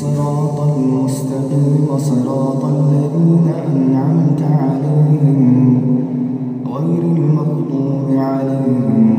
صراط المستقيم صراط الذين أنعمت عليهم غير المغضوب عليهم.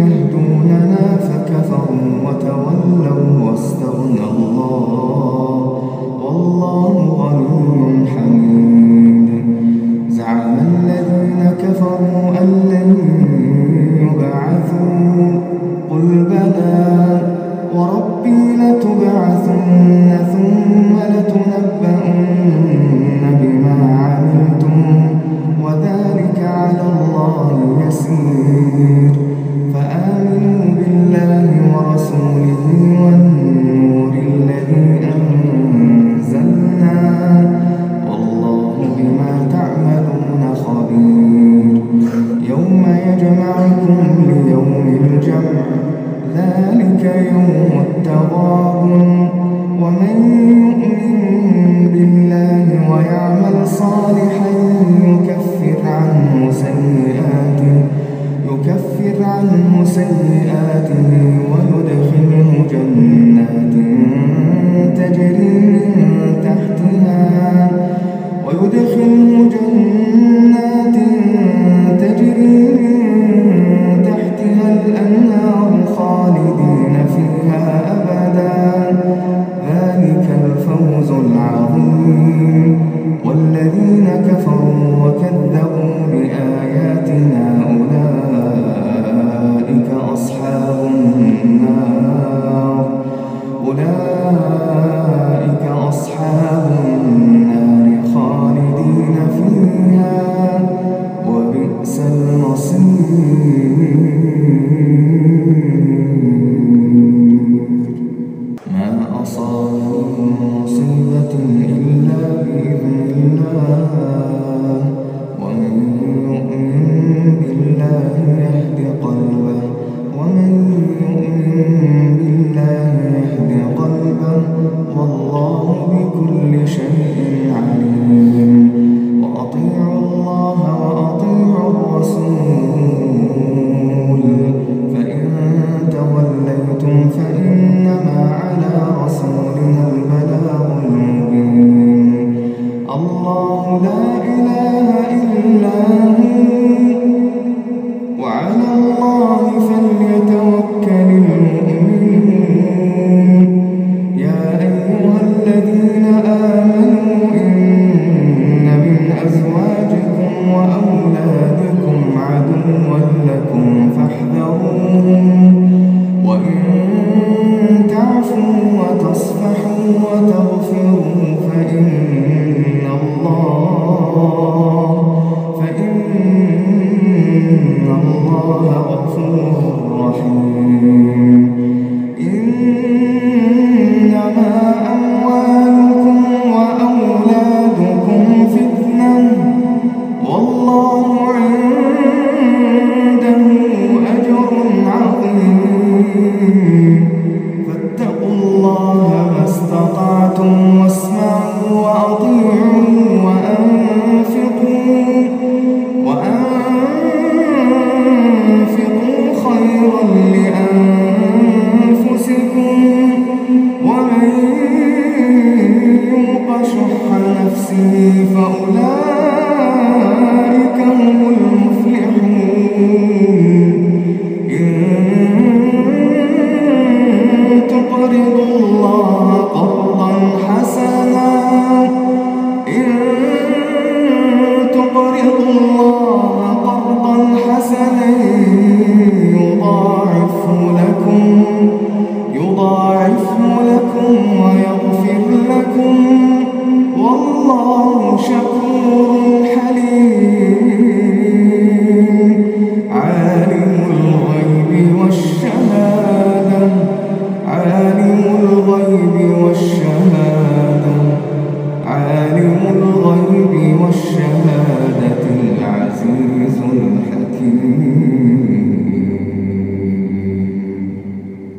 يهدوننا فكفروا وتولوا واستغنى الله. والله غني وادخله جنة